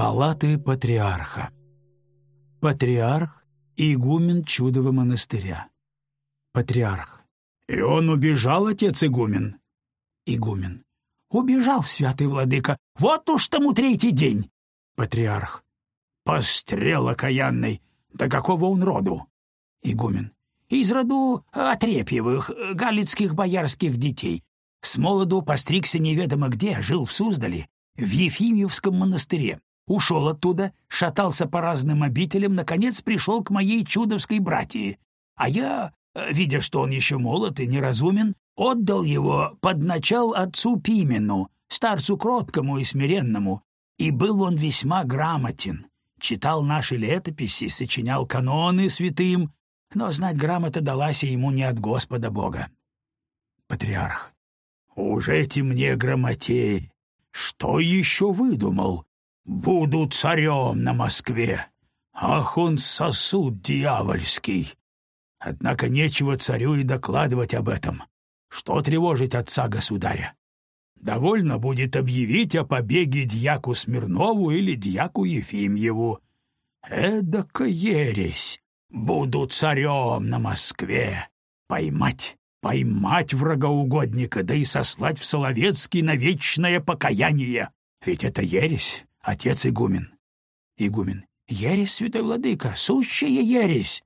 Палаты патриарха. Патриарх игумен чудового монастыря. Патриарх. «И он убежал, отец игумен?» Игумен. «Убежал, святый владыка, вот уж тому третий день!» Патриарх. «Пострел окаянный! Да какого он роду?» Игумен. «Из роду Отрепьевых, галицких боярских детей. С молоду постригся неведомо где, жил в Суздале, в Ефимьевском монастыре. Ушел оттуда, шатался по разным обителям, наконец пришел к моей чудовской братии. А я, видя, что он еще молод и неразумен, отдал его под начал отцу Пимену, старцу кроткому и смиренному, и был он весьма грамотен. Читал наши летописи, сочинял каноны святым, но знать грамота далась ему не от Господа Бога. Патриарх. «Уже темне грамотей. Что еще выдумал? Буду царем на Москве. Ах, он сосуд дьявольский. Однако нечего царю и докладывать об этом. Что тревожить отца государя? Довольно будет объявить о побеге дьяку Смирнову или дьяку Ефимьеву. Эдака ересь! Буду царем на Москве. Поймать, поймать врагоугодника, да и сослать в Соловецкий на вечное покаяние. Ведь это ересь, отец игумен. Игумен. Ересь, святой владыка, сущая ересь.